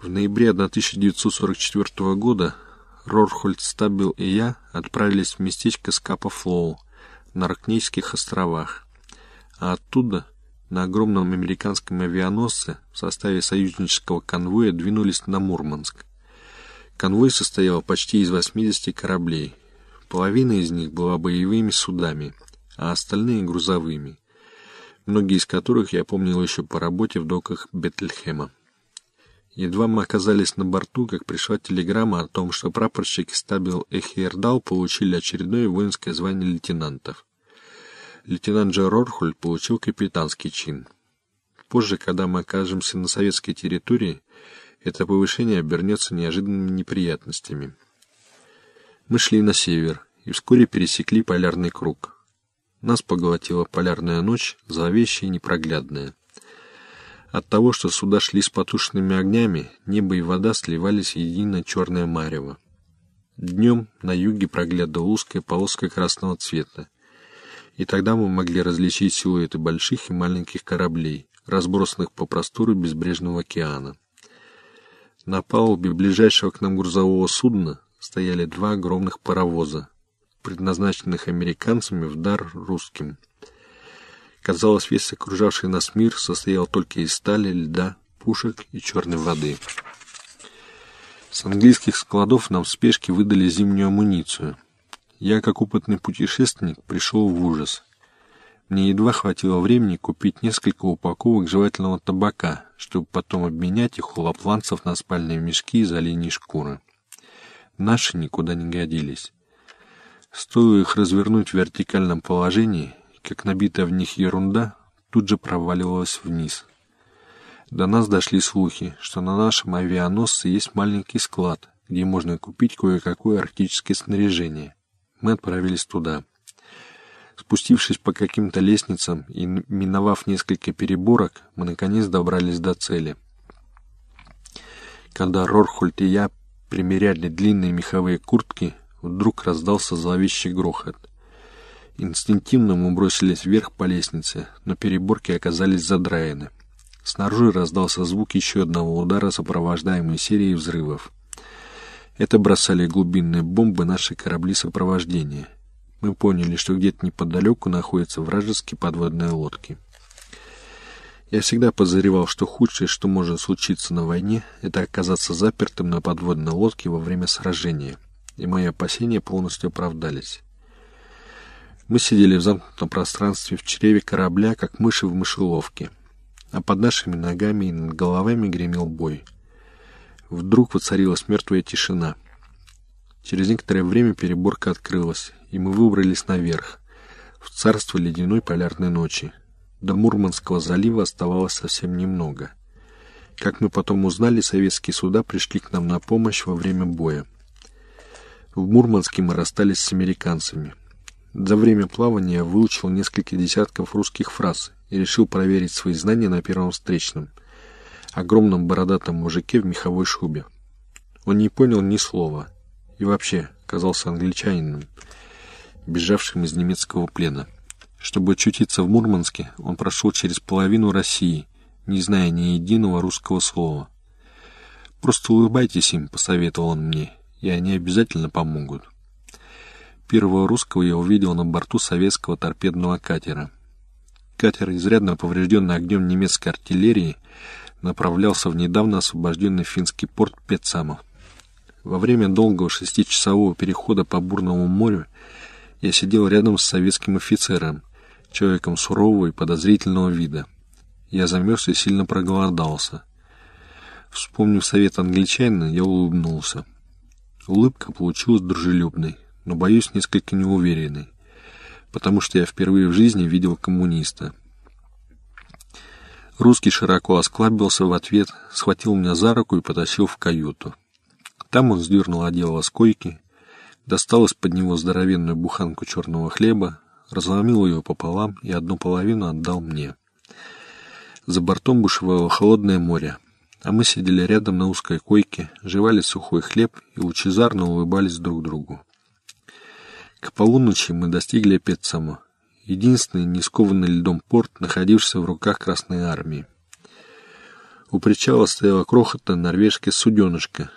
В ноябре 1944 года Рорхольд Стабил и я отправились в местечко Скапа-Флоу на Рокнейских островах, а оттуда на огромном американском авианосце в составе союзнического конвоя двинулись на Мурманск. Конвой состоял почти из 80 кораблей. Половина из них была боевыми судами, а остальные — грузовыми, многие из которых я помнил еще по работе в доках Бетльхема. Едва мы оказались на борту, как пришла телеграмма о том, что прапорщики Стабил и Хейердал получили очередное воинское звание лейтенантов. Лейтенант Джо Рорхуль получил капитанский чин. Позже, когда мы окажемся на советской территории, это повышение обернется неожиданными неприятностями. Мы шли на север и вскоре пересекли полярный круг. Нас поглотила полярная ночь, зловещая и непроглядная. От того, что суда шли с потушенными огнями, небо и вода сливались в единое черное марево. Днем на юге проглядывала узкая полоска красного цвета, и тогда мы могли различить силуэты больших и маленьких кораблей, разбросанных по простору безбрежного океана. На палубе ближайшего к нам грузового судна стояли два огромных паровоза, предназначенных американцами в дар русским. Казалось, весь окружавший нас мир состоял только из стали, льда, пушек и черной воды. С английских складов нам в спешке выдали зимнюю амуницию. Я, как опытный путешественник, пришел в ужас. Мне едва хватило времени купить несколько упаковок жевательного табака, чтобы потом обменять их у лапланцев на спальные мешки из оленей шкуры. Наши никуда не годились. Стоило их развернуть в вертикальном положении, как набитая в них ерунда тут же проваливалась вниз. До нас дошли слухи, что на нашем авианосце есть маленький склад, где можно купить кое-какое арктическое снаряжение. Мы отправились туда. Спустившись по каким-то лестницам и миновав несколько переборок, мы наконец добрались до цели. Когда Рорхольд и я примеряли длинные меховые куртки, вдруг раздался зловещий грохот. Инстинктивно мы бросились вверх по лестнице, но переборки оказались задраены. Снаружи раздался звук еще одного удара, сопровождаемый серией взрывов. Это бросали глубинные бомбы наши корабли сопровождения. Мы поняли, что где-то неподалеку находятся вражеские подводные лодки. Я всегда подозревал, что худшее, что может случиться на войне, это оказаться запертым на подводной лодке во время сражения. И мои опасения полностью оправдались. Мы сидели в замкнутом пространстве в чреве корабля, как мыши в мышеловке, а под нашими ногами и над головами гремел бой. Вдруг воцарилась мертвая тишина. Через некоторое время переборка открылась, и мы выбрались наверх, в царство ледяной полярной ночи. До Мурманского залива оставалось совсем немного. Как мы потом узнали, советские суда пришли к нам на помощь во время боя. В Мурманске мы расстались с американцами — за время плавания выучил несколько десятков русских фраз и решил проверить свои знания на первом встречном, огромном бородатом мужике в меховой шубе. Он не понял ни слова и вообще казался англичанином, бежавшим из немецкого плена. Чтобы очутиться в Мурманске, он прошел через половину России, не зная ни единого русского слова. «Просто улыбайтесь им», — посоветовал он мне, — «и они обязательно помогут». Первого русского я увидел на борту советского торпедного катера. Катер, изрядно поврежденный огнем немецкой артиллерии, направлялся в недавно освобожденный финский порт Пецамо. Во время долгого шестичасового перехода по бурному морю я сидел рядом с советским офицером, человеком сурового и подозрительного вида. Я замерз и сильно проголодался. Вспомнив совет англичанина, я улыбнулся. Улыбка получилась дружелюбной но, боюсь, несколько неуверенный, потому что я впервые в жизни видел коммуниста. Русский широко осклабился в ответ, схватил меня за руку и потащил в каюту. Там он сдернул одеяло с койки, достал из-под него здоровенную буханку черного хлеба, разломил ее пополам и одну половину отдал мне. За бортом бушевало холодное море, а мы сидели рядом на узкой койке, жевали сухой хлеб и лучезарно улыбались друг другу. К полуночи мы достигли Петсама, единственный не скованный льдом порт, находившийся в руках Красной Армии. У причала стояла крохотная норвежская суденышка,